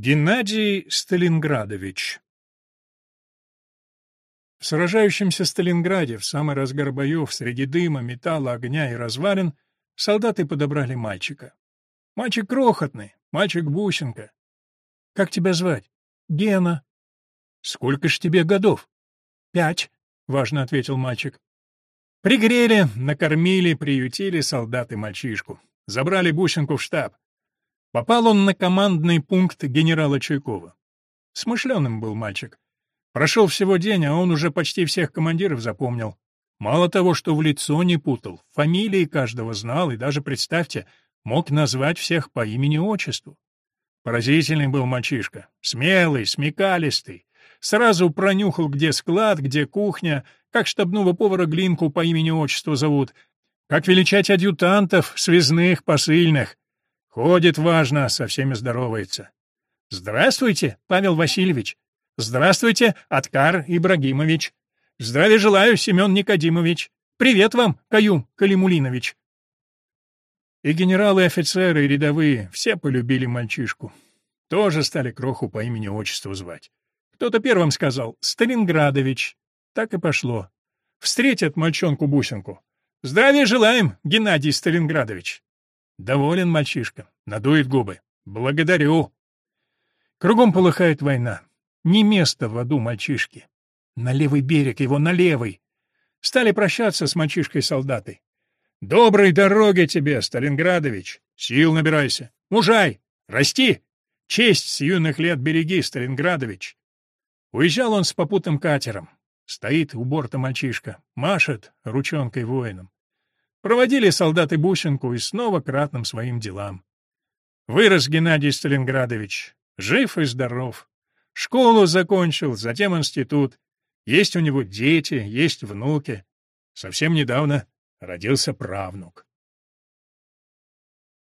Геннадий Сталинградович В сражающемся Сталинграде в самый разгар боев среди дыма, металла, огня и развалин солдаты подобрали мальчика. Мальчик крохотный, мальчик-бусинка. «Как тебя звать?» «Гена». «Сколько ж тебе годов?» «Пять», — важно ответил мальчик. Пригрели, накормили, приютили солдаты мальчишку. Забрали бусинку в штаб. Попал он на командный пункт генерала Чуйкова. Смышленым был мальчик. Прошел всего день, а он уже почти всех командиров запомнил. Мало того, что в лицо не путал, фамилии каждого знал и даже, представьте, мог назвать всех по имени-отчеству. Поразительный был мальчишка, смелый, смекалистый. Сразу пронюхал, где склад, где кухня, как штабного повара Глинку по имени-отчеству зовут, как величать адъютантов, связных, посыльных. Ходит важно, со всеми здоровается. «Здравствуйте, Павел Васильевич!» «Здравствуйте, Откар Ибрагимович!» «Здравия желаю, Семен Никодимович!» «Привет вам, Каюм Калимулинович!» И генералы, и офицеры, и рядовые все полюбили мальчишку. Тоже стали Кроху по имени-отчеству звать. Кто-то первым сказал «Сталинградович». Так и пошло. Встретят мальчонку-бусинку. «Здравия желаем, Геннадий Сталинградович!» Доволен мальчишка, надует губы. Благодарю. Кругом полыхает война. Не место в аду мальчишки. На левый берег его, на левый. Стали прощаться с мальчишкой-солдатой. Доброй дороги тебе, Сталинградович. Сил набирайся. Мужай, расти. Честь с юных лет береги, Сталинградович. Уезжал он с попутным катером. Стоит у борта мальчишка, машет ручонкой воином. Проводили солдаты Бусинку и снова к ратным своим делам. Вырос Геннадий Сталинградович, жив и здоров. Школу закончил, затем институт. Есть у него дети, есть внуки. Совсем недавно родился правнук.